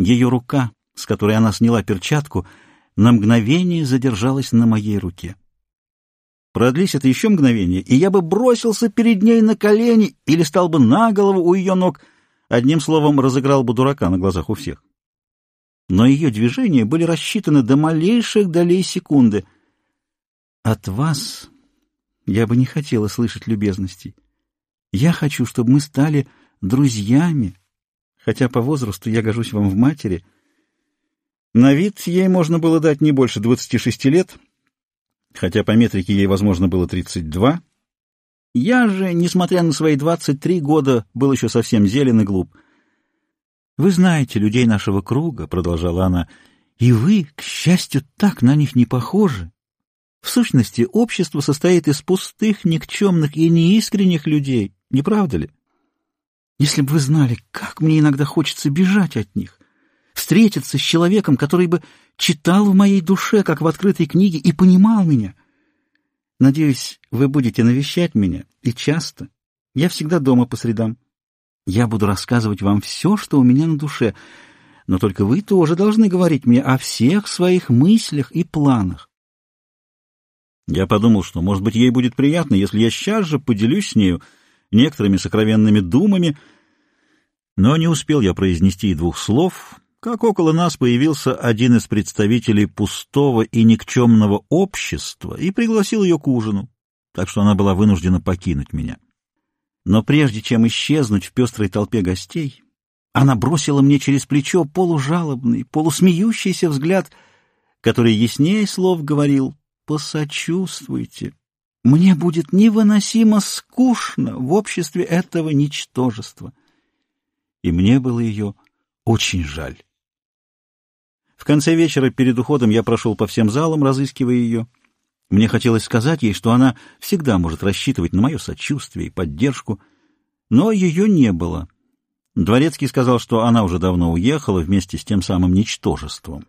Ее рука, с которой она сняла перчатку, на мгновение задержалась на моей руке. Продлись это еще мгновение, и я бы бросился перед ней на колени или стал бы на голову у ее ног, одним словом, разыграл бы дурака на глазах у всех. Но ее движения были рассчитаны до малейших долей секунды. От вас я бы не хотела слышать любезностей. Я хочу, чтобы мы стали друзьями, хотя по возрасту я гожусь вам в матери. На вид ей можно было дать не больше двадцати шести лет — хотя по метрике ей, возможно, было 32. Я же, несмотря на свои 23 года, был еще совсем зелен и глуп. «Вы знаете людей нашего круга», — продолжала она, — «и вы, к счастью, так на них не похожи. В сущности, общество состоит из пустых, никчемных и неискренних людей, не правда ли? Если бы вы знали, как мне иногда хочется бежать от них, встретиться с человеком, который бы читал в моей душе, как в открытой книге, и понимал меня. Надеюсь, вы будете навещать меня, и часто. Я всегда дома по средам. Я буду рассказывать вам все, что у меня на душе, но только вы тоже должны говорить мне о всех своих мыслях и планах. Я подумал, что, может быть, ей будет приятно, если я сейчас же поделюсь с нею некоторыми сокровенными думами, но не успел я произнести и двух слов, как около нас появился один из представителей пустого и никчемного общества и пригласил ее к ужину, так что она была вынуждена покинуть меня. Но прежде чем исчезнуть в пестрой толпе гостей, она бросила мне через плечо полужалобный, полусмеющийся взгляд, который яснее слов говорил «посочувствуйте». Мне будет невыносимо скучно в обществе этого ничтожества. И мне было ее очень жаль. В конце вечера перед уходом я прошел по всем залам, разыскивая ее. Мне хотелось сказать ей, что она всегда может рассчитывать на мое сочувствие и поддержку, но ее не было. Дворецкий сказал, что она уже давно уехала вместе с тем самым ничтожеством.